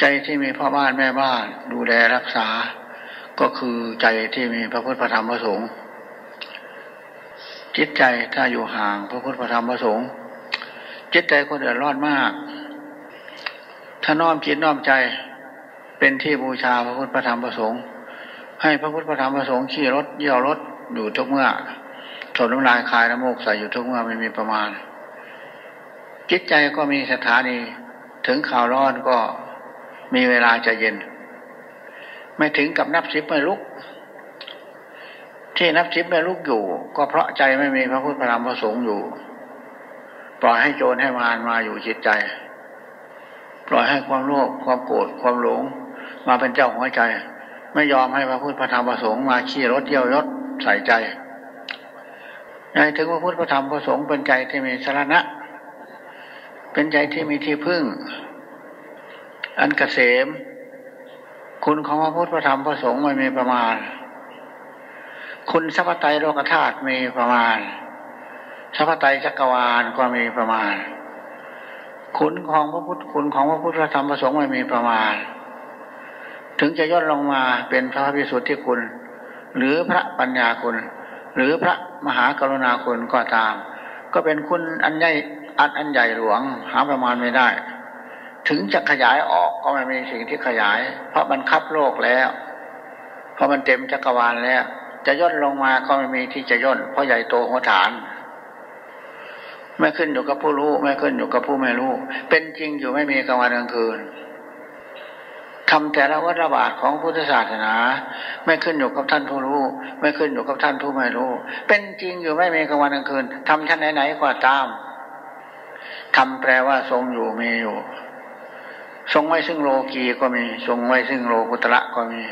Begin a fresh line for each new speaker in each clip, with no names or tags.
ใจที่มีพ่อบ้านแม่บ้านดูแลรักษา ก็คือใจที่มีพระพุทธพระธรรมพระสงฆ์จิตใจถ้าอยู่ห่างพระพุทธพระธรรมพระสงฆ์จิตใจก็เดือดร้อนมาก ถ้าน้อมจิตน้อมใจเป็นที่บูชาพระพุทธพระธรรมพระสงฆ์ให้พระพุทธพระธรรมพระสงฆ์ขี่รถเยี่ยวรถอยู่ทุกเมื่อถนน้ำลายคายน้ำมูกใส่อยู่ทุกเมื่อไม่มีประมาณ จิตใจก็มีสถานีถึงข่าวร้อนก็ มีเวลาจะเย็น ไม่ถึงกับนับสิบไม่ลุก ที่นับสิบไม่ลุกอยู่ ก็เพราะใจไม่มีพระพุทธพระธรรมพระสงฆ์อยู่ ปล่อยให้โจรให้มารมาอยู่จิตใจ ปล่อยให้ความโลภความโกรธความหลง มาเป็นเจ้าหัวใจ ไม่ยอมให้พระพุทธพระธรรมพระสงฆ์มาขี่รถเยี่ยวยศใส่ใจใจถึงพระพุทธพระธรรมพระสงฆ์เป็นใจที่มีสาระเป็นใจที่มีที่พึ่ง อันกเกษม คุณของพระพุทธพระธรรมพระสงฆ์ไม่มีประมาณ คุณสัพพไตโลกธาตุมีประมาณสัพพไตจักรวาลก็มีประมาณ คุณของพระพุทธคุณของพระพุทธธรรมพระสงฆ์ไม่มีประมาณ ถึงจะย่นลงมาเป็นพระพิสุทธิคุณ หรือพระปัญญาคุณ หรือพระมหากรุณาคุณก็ตาม ก็เป็นคุณอันใหญ่อันอันใหญ่หลวงหาประมาณไม่ได้ ถึงจะขยายออกก็ไม่มีสิ่งที่ขยาย เพราะมันคับโลกแล้ว เพราะมันเต็มจักรวาลแล้ว จะย่นลงมาก็ไม่มีที่จะย่น เพราะใหญ่โตหัวฐาน ไม่ขึ้นอยู่กับผู้รู้ ไม่ขึ้นอยู่กับผู้ไม่รู้ เป็นจริงอยู่ไม่มีกลางวันกลางคืนทำแต่ละวัฏระบาดของพุทธศาสนา ไม่ขึ้นอยู่กับท่านผู้รู้ ไม่ขึ้นอยู่กับท่านผู้ไม่รู้ เป็นจริงอยู่ไม่มีกลางวันกลางคืนทำชั้นไหนๆก็ตามทำแปลว่าทรงอยู่มีอยู่ ทรงไว้ซึ่งโลกีก็มีทรงไว้ซึ่งโลกุตระก็มี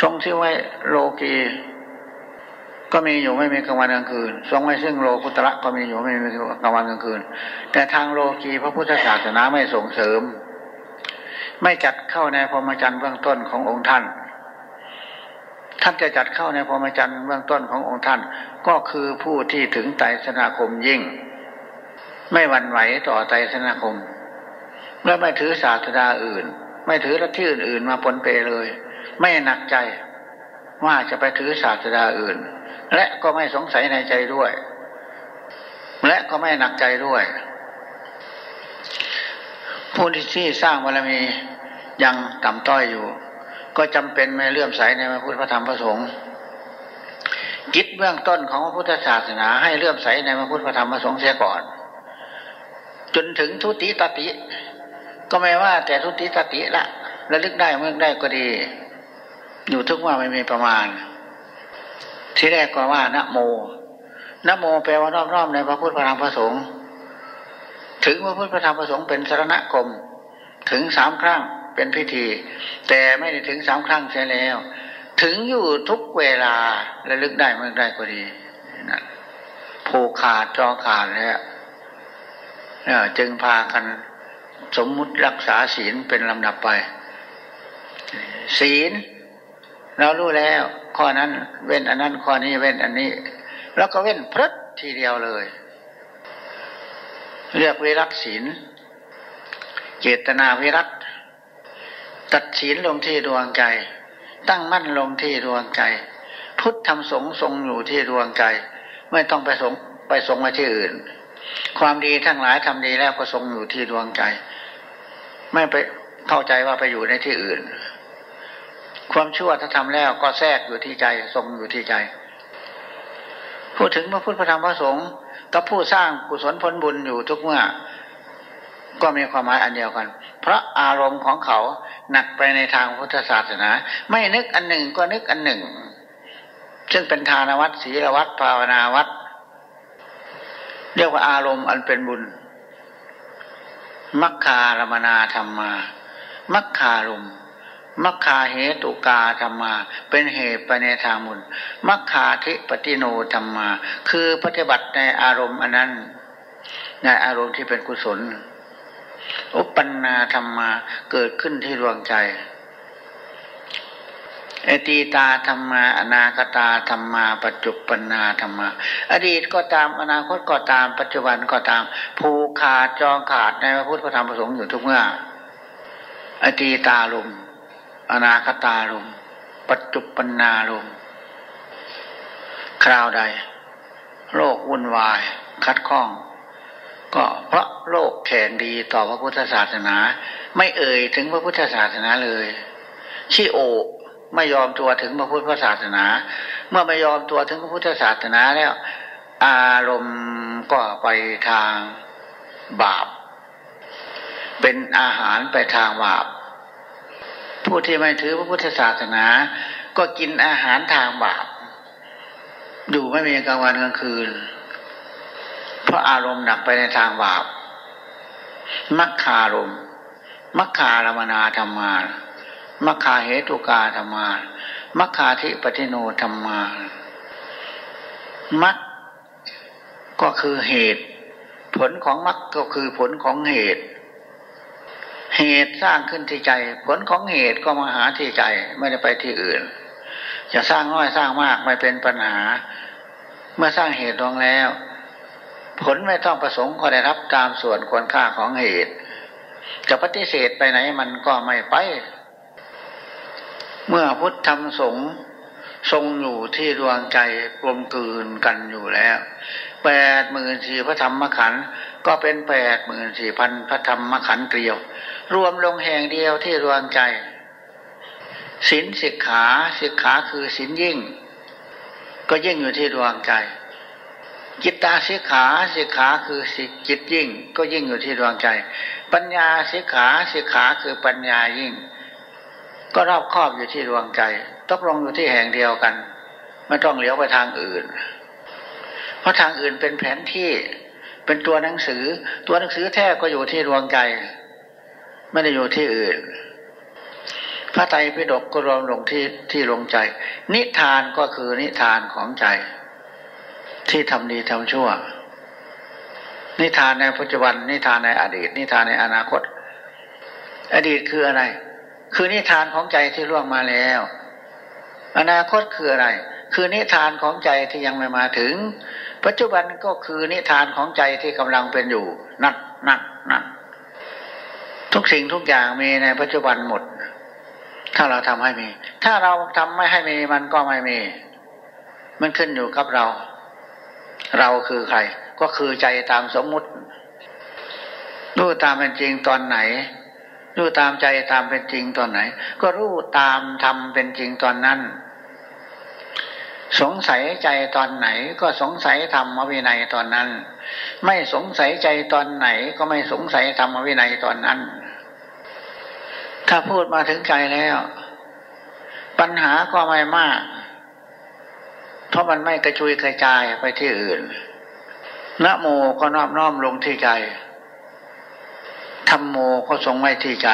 ทรงที่ไว้โลกีก็มีอยู่ไม่มีกลางวันกลางคืนทรงไว้ซึ่งโลกุตระก็มีอยู่ไม่มีกลางวันกลางคืน แต่ทางโลกีพระพุทธศาสนาไม่ส่งเสริม ไม่จัดเข้าในพรหมจรรย์เบื้องต้นขององค์ท่าน ท่านจะจัดเข้าในพรหมจรรย์เบื้องต้นขององค์ท่าน ก็คือผู้ที่ถึงไตรสนาคมยิ่ง ไม่หวั่นไหวต่อไตรสนาคม และไม่ถือศาสดาอื่น ไม่ถือลัทธิอื่นๆมาปนเปเลย ไม่หนักใจว่าจะไปถือศาสดาอื่น และก็ไม่สงสัยในใจด้วย และก็ไม่หนักใจด้วยผู้ที่สร้างบารมียังต่ำต้อยอยู่ ก็จำเป็นไม่เลื่อมใสในพระพุทธธรรมพระสงฆ์กิจเบื้องต้นของพระพุทธศาสนาให้เลื่อมใสในพระพุทธธรรมพระสงฆ์เสียก่อน จนถึงทุติตติ ก็ไม่ว่าแต่ทุติสติละระลึกได้เมื่อได้ก็ดี อยู่ทุกว่าไม่มีประมาณ ที่แรกก็ว่านะโมนะโมแปลว่ารอบๆในพระพุทธพระธรรมพระสงฆ์ถึงพระพุทธพระธรรมพระสงฆ์เป็นสารณคม ถึงสามครั้งเป็นพิธี แต่ไม่ได้ถึงสามครั้งใช่แล้ว ถึงอยู่ทุกเวลาระลึกได้เมื่อได้ก็ดีนะผูกขาดจอขาดแล้วจึงพากัน สมมุติรักษาศีลเป็นลำดับไป ศีล เรารู้แล้ว ข้อนั้นเว้นอันนั้น ข้อนี้เว้นอันนี้ แล้วก็เว้นพรึดทีเดียวเลย เรียกวิรัตศีล เจตนาวิรัตตัดศีลลงที่ดวงใจ ตั้งมั่นลงที่ดวงใจ พุทธธรรมสงทรงอยู่ที่ดวงใจ ไม่ต้องไปสงไปสงมาที่อื่นความดีทั้งหลายทำดีแล้วก็ทรงอยู่ที่ดวงใจ ไม่ไปเข้าใจว่าไปอยู่ในที่อื่น ความชั่วถ้าทำแล้วก็แทรกอยู่ที่ใจทรงอยู่ที่ใจ พูดถึงพระพุทธธรรมพระสงฆ์กับผู้สร้างกุศลผลบุญอยู่ทุกเมื่อ ก็มีความหมายอันเดียวกัน เพราะอารมณ์ของเขาหนักไปในทางพุทธศาสนา ไม่นึกอันหนึ่งก็นึกอันหนึ่ง ซึ่งเป็นทานวัตรศีลวัตรภาวนาวัตรเรียกว่าอารมณ์อันเป็นบุญ มัคคารมนาธรรมา มัคคารุมมัคคาเหตุกาธรรมา เป็นเหตุไปในทางมุนมัคคาทิปฏิโนธรรมา คือปฏิบัติในอารมณ์อันนั้น ในอารมณ์ที่เป็นกุศล อุปปันนาธรรมาเกิดขึ้นที่ดวงใจ อตีตาธรรมา อนาคตาธรรมา ปัจจุปนาธรรมา อดีตก็ตามอนาคตก็ตาม ปัจจุบันก็ตาม ผูกขาดจองขาดในพระพุทธธรรมประสงค์อยู่ทุกเมื่ออตีตาลมอนาคตาลมปัจจุปนาลมคราวใด โลกวุ่นวาย คัดข้อง ก็เพราะโลกแข็งดีต่อพระพุทธศาสนา ไม่เอ่ยถึงพระพุทธศาสนาเลยชี้โอ ไม่ยอมตัวถึงพระพุทธศาสนา เมื่อไม่ยอมตัวถึงพระพุทธศาสนาแล้ว อารมณ์ก็ไปทางบาป เป็นอาหารไปทางบาป ผู้ที่ไม่ถือพระพุทธศาสนา ก็กินอาหารทางบาปดูไม่มีกลางวันกลางคืน เพราะอารมณ์หนักไปในทางบาปมัคคารมมัคคารมนาธรรมา มัคคาเหตุกาธรรมา มัคคาธิปฏิโนธรรมา มัคก็คือเหตุ ผลของมัคก็คือผลของเหตุ เหตุสร้างขึ้นที่ใจ ผลของเหตุก็มาหาที่ใจไม่ได้ไปที่อื่น จะสร้างน้อยสร้างมากไม่เป็นปัญหา เมื่อสร้างเหตุลงแล้ว ผลไม่ต้องประสงค์ก็ได้รับตามส่วนควรค่าของเหตุจะปฏิเสธไปไหนมันก็ไม่ไป เมื่อพุทธธรรมสงฆ์ทรงอยู่ที่ดวงใจกลมกลืนกันอยู่แล้วแปดหมื่นสี่พระธรรมขันธ์ก็เป็นแปดหมื่นสี่พันพระธรรมขันธ์เกลียว รวมลงแห่งเดียวที่ดวงใจศีลสิกขาสิกขาคือศีลยิ่ง ก็ยิ่งอยู่ที่ดวงใจ จิตตาสิกขาสิกขาคือสิจิตยิ่ง ก็ยิ่งอยู่ที่ดวงใจ ปัญญาสิกขาสิกขาคือปัญญายิ่ง ก็รอบครอบอยู่ที่ดวงใจตกลงอยู่ที่แห่งเดียวกัน ไม่ต้องเลี้ยวไปทางอื่น เพราะทางอื่นเป็นแผนที่เป็นตัวหนังสือ ตัวหนังสือแท้ก็อยู่ที่ดวงใจ ไม่ได้อยู่ที่อื่น พระไตรปิฎกก็รวมลงที่ที่ลงใจ นิทานก็คือนิทานของใจ ที่ทำดีทำชั่ว นิทานในปัจจุบัน นิทานในอดีต นิทานในอนาคต อดีตคืออะไร คือนิทานของใจที่ล่วงมาแล้ว อนาคตคืออะไร คือนิทานของใจที่ยังไม่มาถึง ปัจจุบันก็คือนิทานของใจที่กำลังเป็นอยู่ นักนักนักทุกสิ่งทุกอย่างมีในปัจจุบันหมด ถ้าเราทำให้มี ถ้าเราทำไม่ให้มีมันก็ไม่มี มันขึ้นอยู่กับเรา เราคือใคร ก็คือใจตามสมมุติรู้ตามเป็นจริงตอนไหน รู้ตามใจตามเป็นจริงตอนไหน ก็รู้ตามทำเป็นจริงตอนนั้น สงสัยใจตอนไหน ก็สงสัยธรรมวินัยตอนนั้น ไม่สงสัยใจตอนไหน ก็ไม่สงสัยธรรมวินัยตอนนั้น ถ้าพูดมาถึงใจแล้ว ปัญหาก็ไม่มาก เพราะมันไม่กระจุยกระจายไปที่อื่นนะโมก็นอบน้อมลงที่ใจ ธรรมโมก็ทรงไว้ที่ใจ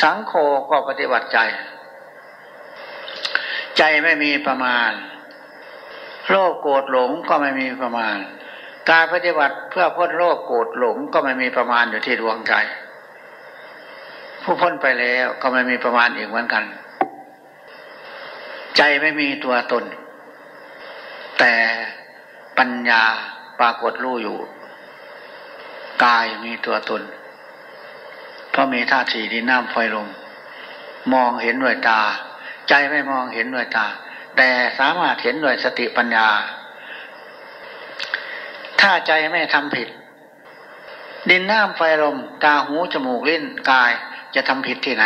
สังโฆก็ปฏิบัติใจ ใจไม่มีประมาณ โลภโกรธหลงก็ไม่มีประมาณ การปฏิบัติเพื่อพ้นโลภโกรธหลงก็ไม่มีประมาณอยู่ที่ดวงใจ ผู้พ้นไปแล้วก็ไม่มีประมาณอีกเหมือนกัน ใจไม่มีตัวตน แต่ปัญญาปรากฏรู้อยู่กายมีตัวตน เพราะมีธาตุสี่ดินน้ำไฟลมมองเห็นด้วยตา ใจไม่มองเห็นด้วยตา แต่สามารถเห็นด้วยสติปัญญา ถ้าใจไม่ทำผิด ดินน้ำไฟลมตาหูจมูกลิ้นกายจะทำผิดที่ไหน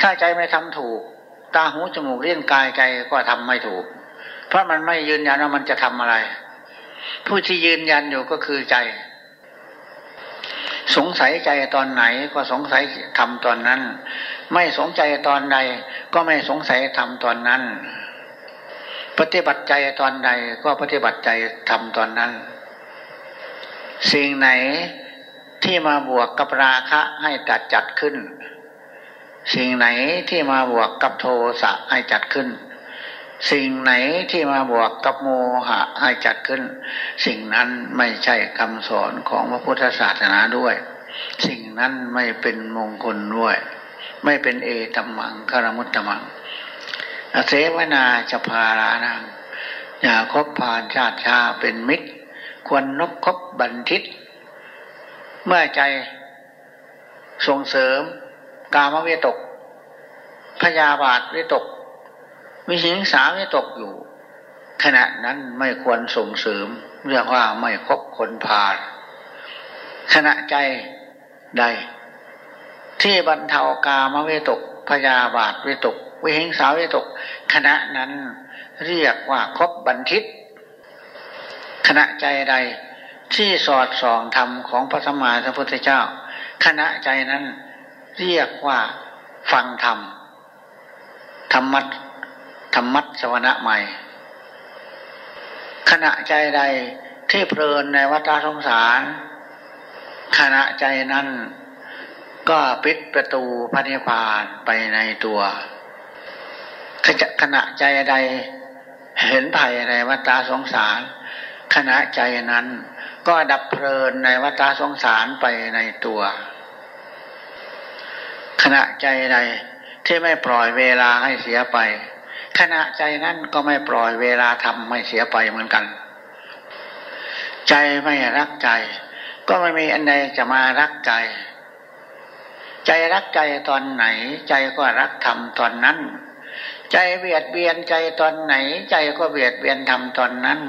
ถ้าใจไม่ทำถูก ตาหูจมูกลิ้นกายใจก็ทำไม่ถูก เพราะมันไม่ยืนยันว่ามันจะทำอะไร ผู้ที่ยืนยันอยู่ก็คือใจ สงสัยใจตอนไหนก็สงสัยทำตอนนั้น ไม่สงใจตอนใดก็ไม่สงสัยทำตอนนั้น ปฏิบัติใจตอนใดก็ปฏิบัติใจทำตอนนั้น สิ่งไหนที่มาบวกกับราคะให้จัดจัดขึ้น สิ่งไหนที่มาบวกกับโทสะให้จัดขึ้น สิ่งไหนที่มาบวกกับโมหะให้จัดขึ้น สิ่งนั้นไม่ใช่คำสอนของพระพุทธศาสนาด้วย สิ่งนั้นไม่เป็นมงคลด้วย ไม่เป็นเอตัมมังคารมุตตมังอเสวนาจะพารานังอย่าคบผ่านชาติชาเป็นมิตร ควรนบคบบันทิต เมื่อใจส่งเสริม กามวิตกพยาบาทวิตก วิหิงสาวิตกอยู่ ขณะนั้นไม่ควรส่งเสริม เรียกว่าไม่คบคนพาลขณะใจใด ที่บรรเทากามวิตกพยาบาทวิตก วิหิงสาวิตก ขณะนั้นเรียกว่าครบบันทิต ขณะใจใดที่สอดส่องธรรมของพระสัมมาสัมพุทธเจ้า ขณะใจนั้นเรียกว่าฟังธรรมธรรมัต ธรรมัตสวนะใหม่ ขณะใจใดที่เพลินในวัฏสงสาร ขณะใจนั้นก็ปิดประตูพระนิพพานไปในตัวขณะใจใดเห็นภัยในวัฏสงสาร ขณะใจนั้นก็ดับเพลินในวัฏสงสารไปในตัว ขณะใจใดที่ไม่ปล่อยเวลาให้เสียไป ขณะใจนั้นก็ไม่ปล่อยเวลาทำไม่เสียไปเหมือนกัน ใจไม่รักใจ ก็ไม่มีอันใดจะมารักใจ ใจรักใจตอนไหน ใจก็รักทำตอนนั้น ใจเบียดเบียนใจตอนไหน ใจก็เบียดเบียนทำตอนนั้น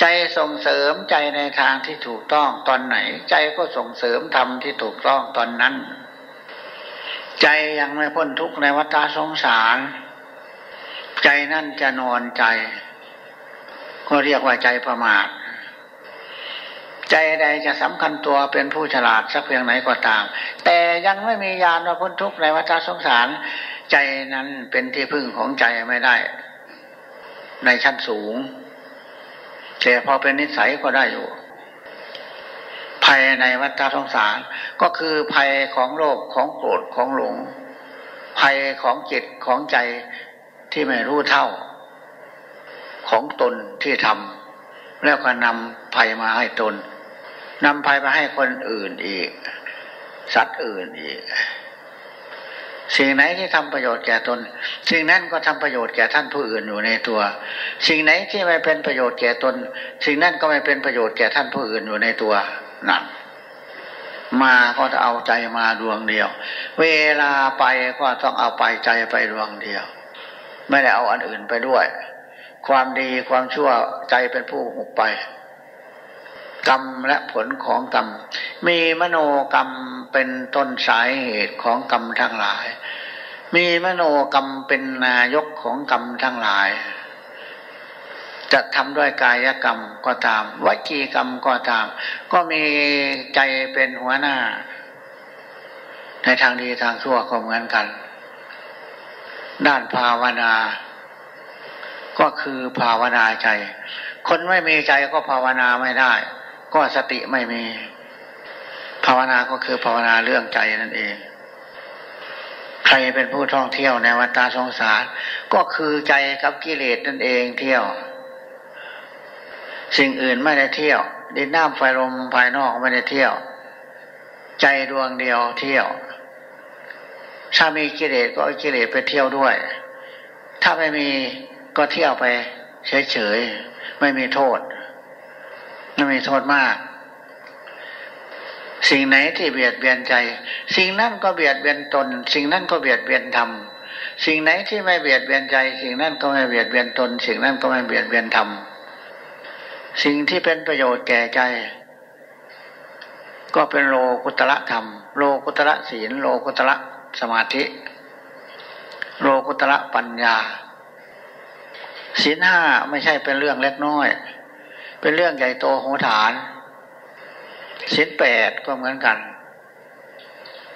ใจส่งเสริมใจในทางที่ถูกต้องตอนไหน ใจก็ส่งเสริมทำที่ถูกต้องตอนนั้น ใจยังไม่พ้นทุกข์ในวัฏสงสาร ใจนั่นจะนอนใจ ก็เรียกว่าใจประมาท ใจใดจะสำคัญตัวเป็นผู้ฉลาดสักเพียงไหนก็ตาม แต่ยังไม่มียานว่าพ้นทุกข์ในวัฏสงสาร ใจนั้นเป็นที่พึ่งของใจไม่ได้ ในชั้นสูง แต่พอเป็นนิสัยก็ได้อยู่ภัยในวัฏสงสาร ก็คือภัยของโลภของโกรธของหลง ภัยของจิตของใจ ที่ไม่รู้เท่า ของตนที่ทำแล้วก็นำภัยมาให้ตนนำภัยมาให้คนอื่นอีก สัตว์อื่นอีก สิ่งไหนที่ทำประโยชน์แก่ตน สิ่งนั้นก็ทำประโยชน์แก่ท่านผู้อื่นอยู่ในตัว สิ่งไหนที่ไม่เป็นประโยชน์แก่ตน สิ่งนั้นก็ไม่เป็นประโยชน์แก่ท่านผู้อื่นอยู่ในตัวนั่นมาก็จะเอาใจมาดวงเดียว เวลาไปก็ต้องเอาไปใจไปดวงเดียว ไม่ได้เอาอันอื่นไปด้วย ความดีความชั่วใจเป็นผู้หุบไป กรรมและผลของกรรม มีมโนกรรมเป็นต้นสายเหตุของกรรมทั้งหลาย มีมโนกรรมเป็นนายกของกรรมทั้งหลาย จะทำด้วยกายกรรมก็ตามวจีกรรมก็ตาม ก็มีใจเป็นหัวหน้า ในทางดีทางชั่วก็เหมือนกัน ด้านภาวนา ก็คือภาวนาใจ คนไม่มีใจก็ภาวนาไม่ได้ ก็สติไม่มี ภาวนาก็คือภาวนาเรื่องใจนั่นเอง ใครเป็นผู้ท่องเที่ยวในวัฏสงสาร ก็คือใจกับกิเลสนั่นเองเที่ยว สิ่งอื่นไม่ได้เที่ยวดินน้ำไฟลมภายนอกไม่ได้เที่ยว ใจดวงเดียวเที่ยว ถ้ามีกิเลสก็กิเลสไปเที่ยวด้วย ถ้าไม่มีก็เที่ยวไปเฉยๆ ไม่มีโทษ ไม่มีโทษมาก สิ่งไหนที่เบียดเบียนใจ สิ่งนั้นก็เบียดเบียนตน สิ่งนั้นก็เบียดเบียนธรรม สิ่งไหนที่ไม่เบียดเบียนใจ สิ่งนั้นก็ไม่เบียดเบียนตน สิ่งนั้นก็ไม่เบียดเบียนธรรม สิ่งที่เป็นประโยชน์แก่ใจ ก็เป็นโลกุตระธรรม โลกุตระศีล โลกุตระ สมาธิ โลกุตระปัญญาศีลห้าไม่ใช่เป็นเรื่องเล็กน้อย เป็นเรื่องใหญ่โตโหฐานสินแปดก็เหมือนกัน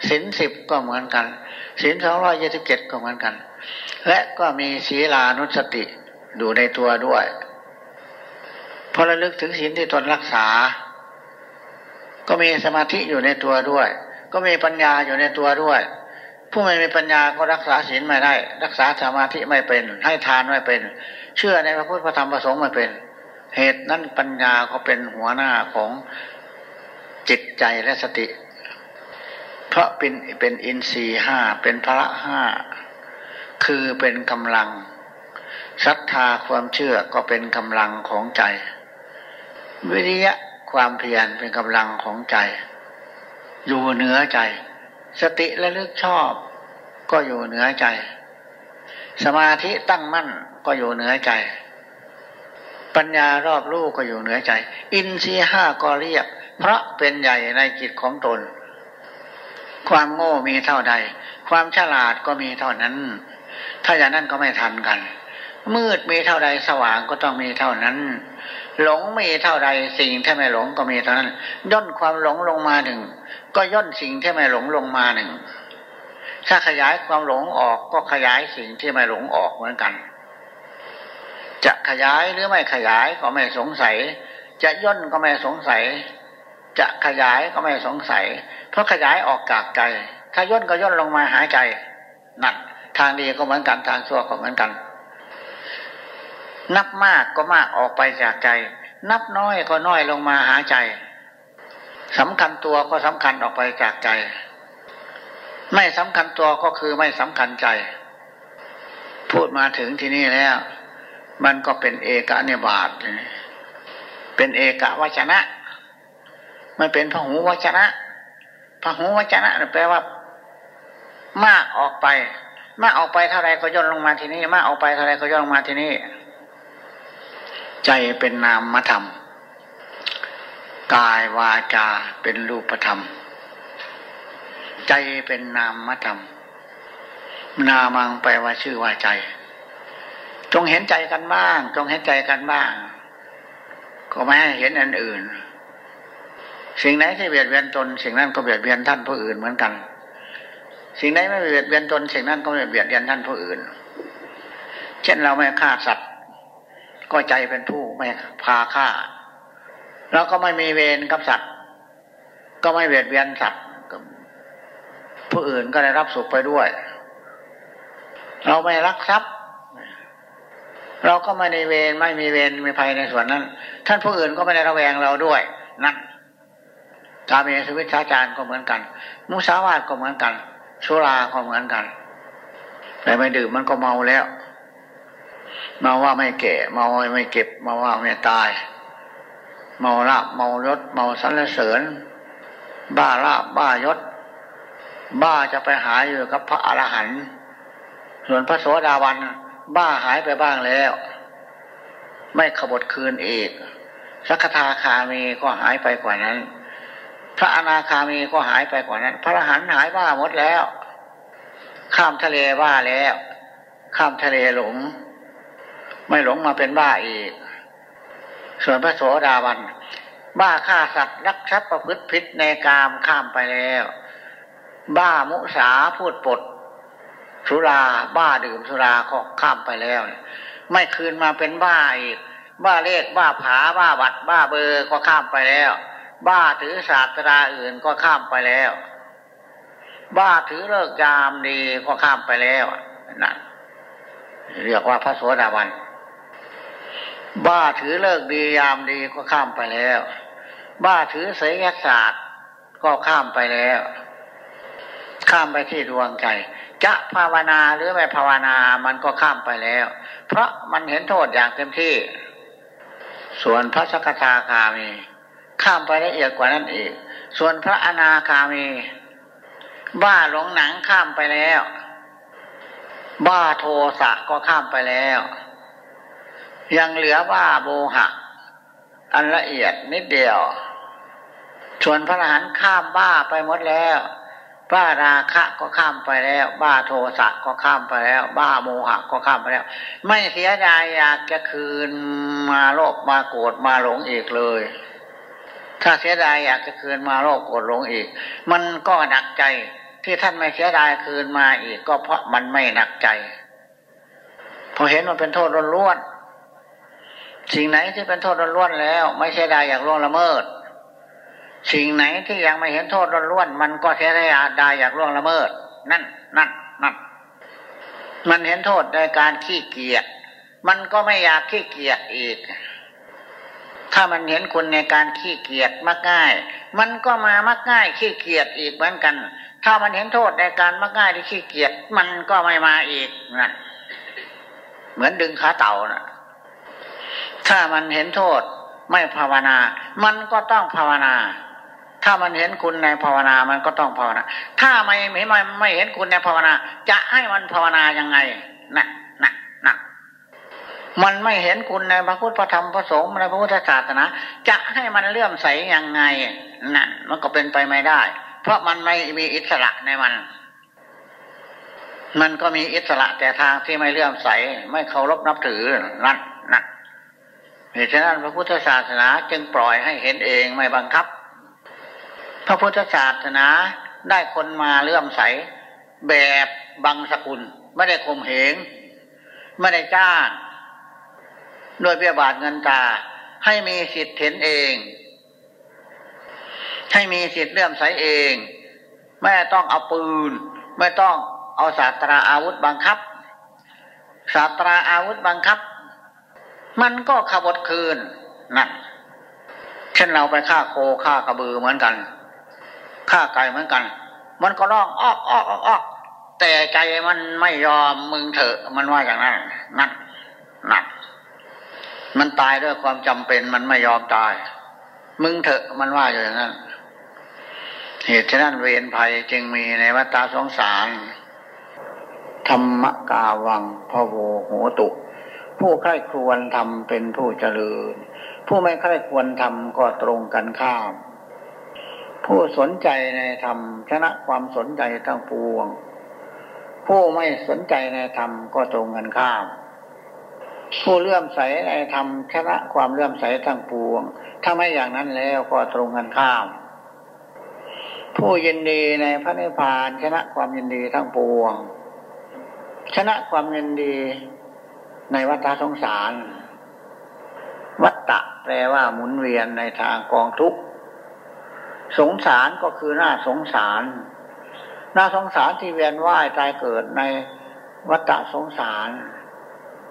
สินสิบก็เหมือนกันสินสองร้อยยี่สิบเจ็ดก็เหมือนกัน และก็มีศีลานุสติอยู่ในตัวด้วยพอระลึกถึงศีลที่ตนรักษา ก็มีสมาธิอยู่ในตัวด้วย ก็มีปัญญาอยู่ในตัวด้วย ผู้ไม่มีปัญญาก็รักษาศีลไม่ได้ รักษาสมาธิไม่เป็น ให้ทานไม่เป็น เชื่อในพระพุทธพระธรรมพระสงฆ์ไม่เป็น เหตุนั้นปัญญาก็เป็นหัวหน้าของจิตใจและสติ เพราะเป็นเป็นอินทรีห้าเป็นพระห้าคือเป็นกำลังศรัทธาความเชื่อก็เป็นกำลังของใจ วิริยะความเพียรเป็นกำลังของใจ อยู่เหนือใจ สติและลึกชอบก็อยู่เหนือใจ สมาธิตั้งมั่นก็อยู่เหนือใจ ปัญญารอบรู้ก็อยู่เหนือใจ อินทรีห้าก็เรียก เพราะเป็นใหญ่ในจิตของตน ความโง่มีเท่าใด ความฉลาดก็มีเท่านั้น ถ้าอย่างนั้นก็ไม่ทันกัน มืดมีเท่าใดสว่างก็ต้องมีเท่านั้น หลงมีเท่าใดสิ่งที่ไม่หลงก็มีเท่านั้น ย่นความหลงลงมาหนึ่ง ก็ย่นสิ่งที่ไม่หลงลงมาหนึ่ง ถ้าขยายความหลงออกก็ขยายสิ่งที่ไม่หลงออกเหมือนกัน จะขยายหรือไม่ขยายก็ไม่สงสัย จะย่นก็ไม่สงสัย จะขยายก็ไม่สงสัย เพราะขยายออกจากใจ ถ้าย่นก็ย่นลงมาหายใจนั่นทางดีก็เหมือนกันทางชั่วก็เหมือนกัน นับมากก็มากออกไปจากใจ นับน้อยก็น้อยลงมาหาใจสำคัญตัวก็สำคัญออกไปจากใจ ไม่สำคัญตัวก็คือไม่สำคัญใจ พูดมาถึงที่นี่แล้ว มันก็เป็นเอกเนบาตเป็นเอกวจนะ มันเป็นพหูวจนะพหูวจนะแปลว่า มากออกไป มากออกไปเท่าไรก็ย่นลงมาที่นี่ มากออกไปเท่าไรก็ย่นลงมาที่นี่ ใจเป็นนามธรรม กายวาจาเป็นรูปธรรม ใจเป็นนามธรรม นามังแปลว่าชื่อว่าใจ จงเห็นใจกันบ้าง จงเห็นใจกันบ้าง ก็ไม่ให้เห็นอันอื่น สิ่งไหนที่เบียดเบียนตน สิ่งนั้นก็เบียดเบียนท่านผู้อื่นเหมือนกัน สิ่งไหนไม่เบียดเบียนตน สิ่งนั้นก็ไม่เบียดเบียนท่านผู้อื่น เช่นเราไม่ฆ่าสัตว์ ก็ใจเป็นผู้ไม่พาฆ่าเราก็ไม่มีเวรกับสัตว์ ก็ไม่เบียดเบียนสัตว์ผู้อื่นก็ได้รับสุขไปด้วย เราไม่รักทรัพย์ เราก็ไม่ในเวรไม่มีเวรมีภัยในส่วนนั้น ท่านผู้อื่นก็ไม่ได้ระแวงเราด้วยนั่นกาเมสุวิชาจารก็เหมือนกัน มุสาวาทก็เหมือนกัน ชุราก็เหมือนกัน แต่ไม่ดื่มมันก็เมาแล้ว มาว่าไม่แก่เมาว่าไม่เก็บเมาว่าไม่ตาย เมาลาบเมายศเมาสรรเสริญ บ้าลาบบ้ายศ บ้าจะไปหายอยู่กับพระอรหันต์ส่วนพระโสดาวันบ้าหายไปบ้างแล้ว ไม่ขบฏคืนอีกสักทาคามีก็หายไปกว่านั้น พระอนาคามีก็หายไปกว่านั้น พระอรหันต์หายว่าหมดแล้ว ข้ามทะเลว่าแล้ว ข้ามทะเลหลง ไม่หลงมาเป็นบ้าอีก ส่วนพระโสดาบัน บ้าฆ่าสัตว์รักทรัพย์ประพฤติผิดในกามข้ามไปแล้ว บ้ามุสาพูดปด สุราบ้าดื่มสุราก็ข้ามไปแล้ว ไม่คืนมาเป็นบ้าอีก บ้าเลขบ้าผาบ้าบัตรบ้าเบอร์ก็ข้ามไปแล้ว บ้าถือศาสตราอื่นก็ข้ามไปแล้ว บ้าถือเลิกยามดีก็ข้ามไปแล้วนั่นเรียกว่าพระโสดาบัน บ้าถือเลิกดียามดีก็ข้ามไปแล้ว บ้าถือเสยศาสตร์ ก็ข้ามไปแล้ว ข้ามไปที่ดวงใจ จะภาวนาหรือไม่ภาวนามันก็ข้ามไปแล้ว เพราะมันเห็นโทษอย่างเต็มที่ ส่วนพระสกทาคามี ข้ามไปละเอียดกว่านั้นอีก ส่วนพระอนาคามี บ้าหลงหนังข้ามไปแล้ว บ้าโทสะก็ข้ามไปแล้ว ยังเหลือบ้าโบหะ อันละเอียดนิดเดียวส่วนพระอรหันต์ข้ามบ้าไปหมดแล้วบ้าราคะก็ข้ามไปแล้ว บ้าโทสะก็ข้ามไปแล้ว บ้าโมหะก็ข้ามไปแล้ว ไม่เสียดายอยากจะคืนมาโลภมาโกรธมาหลงอีกเลย ถ้าเสียดายอยากจะคืนมาโรคโกรธหลงอีก มันก็หนักใจที่ท่านไม่เสียดายคืนมาอีก ก็เพราะมันไม่หนักใจพอเห็นมันเป็นโทษล้วน สิ่งไหนที่เป็นโทษล้วนแล้ว ไม่เสียดายอยากล่วงละเมิด สิ่งไหนที่ยังไม่เห็นโทษล้วนมันก็เสียดายอยากล่วงละเมิด นั่นนั่นนั่นมันเห็นโทษในการขี้เกียจมันก็ไม่อยากขี้เกียจอีก ถ้ามันเห็นคนในการขี้เกียจมักง่าย มันก็มามักง่ายขี้เกียจอีกเหมือนกัน ถ้ามันเห็นโทษในการมักง่ายที่ขี้เกียจมันก็ไม่มาอีกนะเหมือนดึงขาเต่าน่ะ ถ้ามันเห็นโทษไม่ภาวนา มันก็ต้องภาวนา ถ้ามันเห็นคุณในภาวนา มันก็ต้องภาวนา ถ้าไม่ไม่ไม่ไม่เห็นคุณในภาวนา จะให้มันภาวนายังไงนะนะนะมันไม่เห็นคุณในพระพุทธพระธรรมพระสงฆ์ในพระพุทธศาสนา จะให้มันเลื่อมใสยังไงนั่นมันก็เป็นไปไม่ได้ เพราะมันไม่มีอิสระในมัน มันก็มีอิสระแต่ทางที่ไม่เลื่อมใส ไม่เคารพนับถือนั่น เหตุฉะนั้นพระพุทธศาสนาจึงปล่อยให้เห็นเองไม่บังคับ พระพุทธศาสนาได้คนมาเลื่อมใส แบบบังสกุล ไม่ได้ข่มเหง ไม่ได้จ้างด้วยเบี้ยบาทเงินตา ให้มีสิทธิ์เห็นเอง ให้มีสิทธิ์เลื่อมใสเอง ไม่ต้องเอาปืน ไม่ต้องเอาศาสตราอาวุธบังคับศาสตราอาวุธบังคับ มันก็ขบดคืนนั่นเช่นเราไปฆ่าโคฆ่ากระบือเหมือนกันฆ่าไก่เหมือนกัน มันก็ร้องอ้อกอ้อกอ้อกแต่ใจมันไม่ยอมมึงเถอะมันว่าอย่างนั้นนั่นนั่นมันตายด้วยความจำเป็นมันไม่ยอมตาย มึงเถอะมันว่าอย่างนั้นเหตุฉะนั้นเวรภัยจึงมีในวัฏสงสาร ธรรมกาวังพโวโหตุ ผู้ใคร่ควรทำเป็นผู้เจริญ ผู้ไม่ใคร่ควรทำก็ตรงกันข้าม ผู้สนใจในธรรมชนะความสนใจทั้งปวง ผู้ไม่สนใจในธรรมก็ตรงกันข้าม ผู้เลื่อมใสในธรรมชนะความเลื่อมใสทั้งปวง ถ้าไม่อย่างนั้นแล้วก็ตรงกันข้าม ผู้ยินดีในพระนิพพานชนะความยินดีทั้งปวง ชนะความยินดี ในวัฏสงสาร วัตตะแปลว่าหมุนเวียนในทางกองทุกข์สงสารก็คือหน้าสงสารหน้าสงสารที่เวียนว่ายตายเกิดในวัฏสงสาร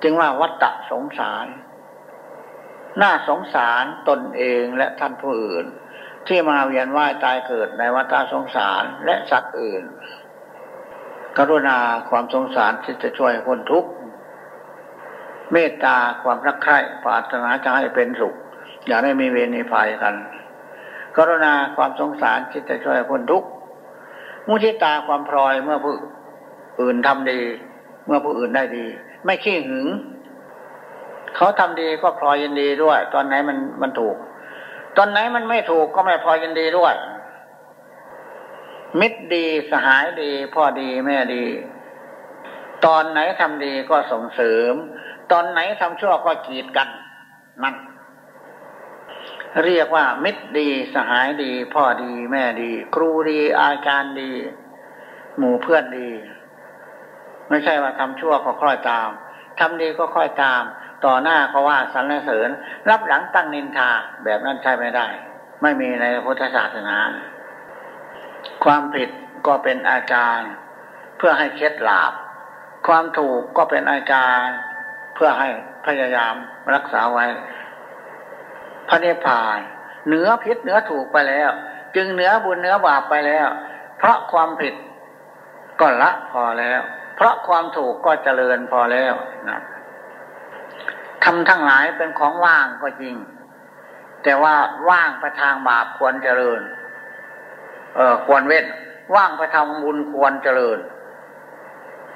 จึงว่าวัฏสงสารหน้าสงสารตนเองและท่านผู้อื่น ที่มาเวียนว่ายตายเกิดในวัฏสงสารและสัตว์อื่น กรุณาความสงสารที่จะช่วยคนทุกข์ เมตตาความรักใคร่ปรารถนาจะให้เป็นสุข อย่าได้มีเวรมีภัยกัน กรุณาความสงสารคิดจะช่วยคนทุกข์มุทิตาความพลอยเมื่อผู้อื่นทำดี เมื่อผู้อื่นได้ดี ไม่ขี้หึง เขาทำดีก็พลอยยินดีด้วย ตอนไหนมันมันถูก ตอนไหนมันไม่ถูกก็ไม่พลอยยินดีด้วย มิตรดีสหายดี พ่อดีแม่ดี ตอนไหนทำดีก็ส่งเสริม ตอนไหนทำชั่วก็กีดกันนั่นเรียกว่ามิตรดีสหายดี พ่อดีแม่ดี ครูดีอาจารย์ดี หมู่เพื่อนดี ไม่ใช่ว่าทำชั่วก็ค่อยตามทำดีก็ค่อยตาม ต่อหน้าก็ว่าสรรเสริญ รับหลังตั้งนินทาแบบนั้นใช่ไม่ได้ ไม่มีในพุทธศาสนา ความผิดก็เป็นอาจารย์ เพื่อให้เคล็ดลาบ ความถูกก็เป็นอาจารย์ พื่อให้พยายามรักษาไว้ พระเนพานเหนือพิษเหนือถูกไปแล้ว จึงเหนือบุญเหนือบาปไปแล้ว เพราะความผิดก็ละพอแล้ว เพราะความถูกก็เจริญพอแล้วนะทำทั้งหลายเป็นของว่างก็จริง แต่ว่าว่างไปทางบาปควรเจริญ เออควรเว้นว่างไปทำบุญควรเจริญ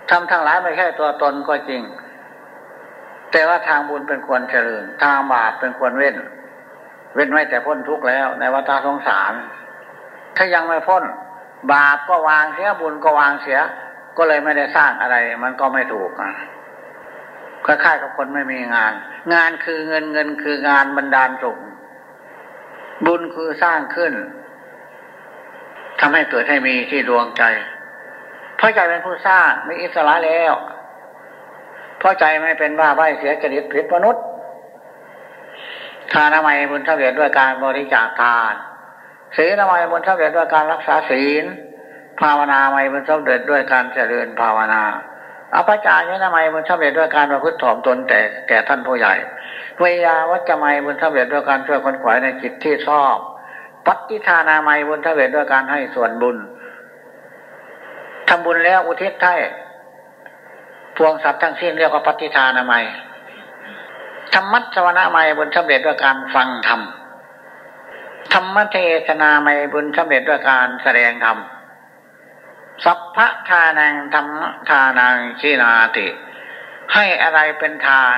ทำทั้งหลายไม่ใช่ตัวตนก็จริง แต่ว่าทางบุญเป็นควรเจริญ ทางบาปเป็นควรเว้น เว้นไว้แต่พ้นทุกข์แล้ว ในวัฏสงสาร ถ้ายังไม่พ้น บาปก็วางเสียบุญก็วางเสีย ก็เลยไม่ได้สร้างอะไร มันก็ไม่ถูกอะคล้ายๆกับคนไม่มีงาน งานคือเงินเงินคืองานบรรดาลสุขบุญคือสร้างขึ้นทำให้เกิดให้มีที่ดวงใจ เพราะใจเป็นผู้สร้างมีอิสระแล้ว ราะใจไม่เป็นว่าใบเสียจริตผิดมนุษย์ทานทำไมบุญท่าเดียด้วยการบริจาคทานศีลทำไมบุญท่าเดียด้วยการรักษาศีล ภาวนาไม่บุญท่าเดียด้วยการเจริญภาวนาอภิจารย์ทำไมบุญท่าเดียด้วยการประพฤติถ่อมตนแต่แก่ท่านผู้ใหญ่เวิยาวัจจะไม่บุญท่าเดียด้วยการช่วยคนขวายในจิตที่ชอบปัติทานาไม่บุญท่าเดียด้วยการให้ส่วนบุญทำบุญแล้วอุทิศให้ พวงสัตว์ทั้งสิ้นเรียกว่าปฏิทานามัยธรรมัสวนามัยบนสำเร็จด้วยการฟังธรรมธรรมเทศนาไม่บุญสำเร็จด้วยการแสดงธรรมสัพพะทานังธรรมทานังชีนาติ ให้อะไรเป็นทาน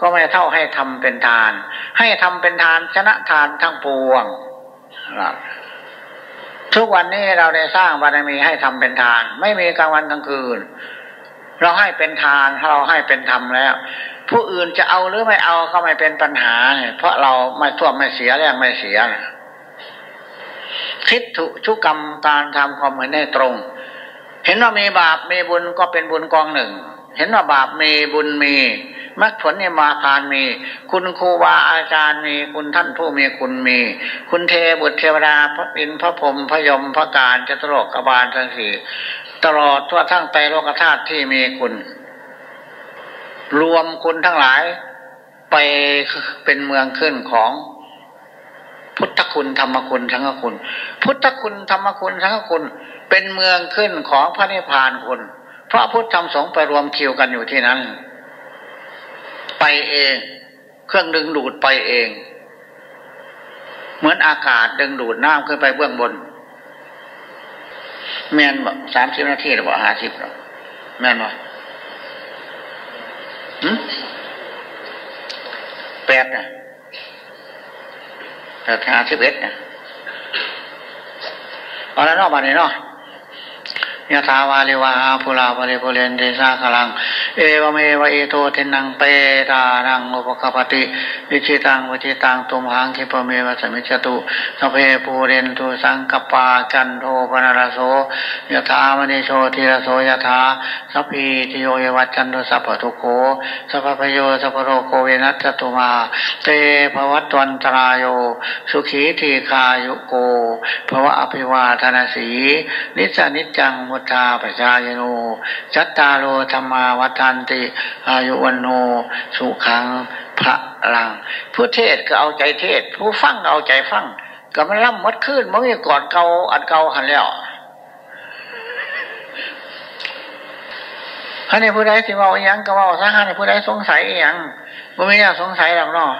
ก็ไม่เท่าให้ทำเป็นทาน ให้ทำเป็นทานชนะทานทั้งปวงทุกวันนี้เราได้สร้างบารมีให้ทำเป็นทาน ไม่มีกลางวันกลางคืน เราให้เป็นทานเราให้เป็นธรรมแล้ว ผู้อื่นจะเอาหรือไม่เอาก็ไม่เป็นปัญหาเนี่ยเพราะเราไม่ท่วมไม่เสียแรงไม่เสียคิดถุชุกรรมการทำความเห็นให้ตรง เห็นว่ามีบาปมีบุญก็เป็นบุญกองหนึ่ง เห็นว่าบาปมีบุญมีมรรคผลนิมาการมี คุณครูบาอาจารย์มี คุณท่านผู้มีคุณมี คุณเทบุตรเทวดาพระอินทร์พระพรหมพระยมพระการจตุโลกบาลทั้งสี่ ตลอดทั่วทั้งไตโลกธาตุที่มีคุณ รวมคุณทั้งหลายไปเป็นเมืองขึ้นของพุทธคุณธรรมคุณสังฆคุณ พุทธคุณธรรมคุณสังฆคุณ เป็นเมืองขึ้นของพระนิพพานคุณ เพราะพุทธธรรมสงฆ์ไปรวมคิวกันอยู่ที่นั้น ไปเอง เครื่องดึงดูดไปเอง เหมือนอากาศดึงดูดน้ำขึ้นไปเบื้องบน แม่นบอกสามสิบนาทีหรือว่าห้าสิบหรอแม่นบอกแปดนะแต่ทาสิบเอ็ดนะเอาแล้วนอกบ้านนี้เนาะยะถาวาลิวาภูลาภริภุเรนเดชาคลัง เอวเมวะเอโตเทนังเปตานังอุปกปติวิชิตังวิชิตังตุมหังคิปเมวะสมิจตุสเพปูเรนตุสังกปาจันโทปนารโสยะถามณีโชติรโสยะถาสัพพีติโยเยวัจันตุสัพพทุโคสัพพโยสัพพโรโกเวนัสตุมา เตภวัตวันตรายโยสุขีทีคายุโกภวะอภิวาทนาสี นิสานิจังมุตาปชายโนจัตตาโลธรรมาวัฏันติอายุวันโนสุขังพระลัง ผู้เทศก็เอาใจเทศ ผู้ฟังก็เอาใจฟังก็มันล่ำมัดขึ้นมันมีกอดเกาอัดเกาหันแล้วฮันนี่ผู้ใดสิว่าอย่างก็ว่าสาหันนี่ผู้ใดสงสัยอย่างมันไม่อยากสงสัยหรอกเนาะ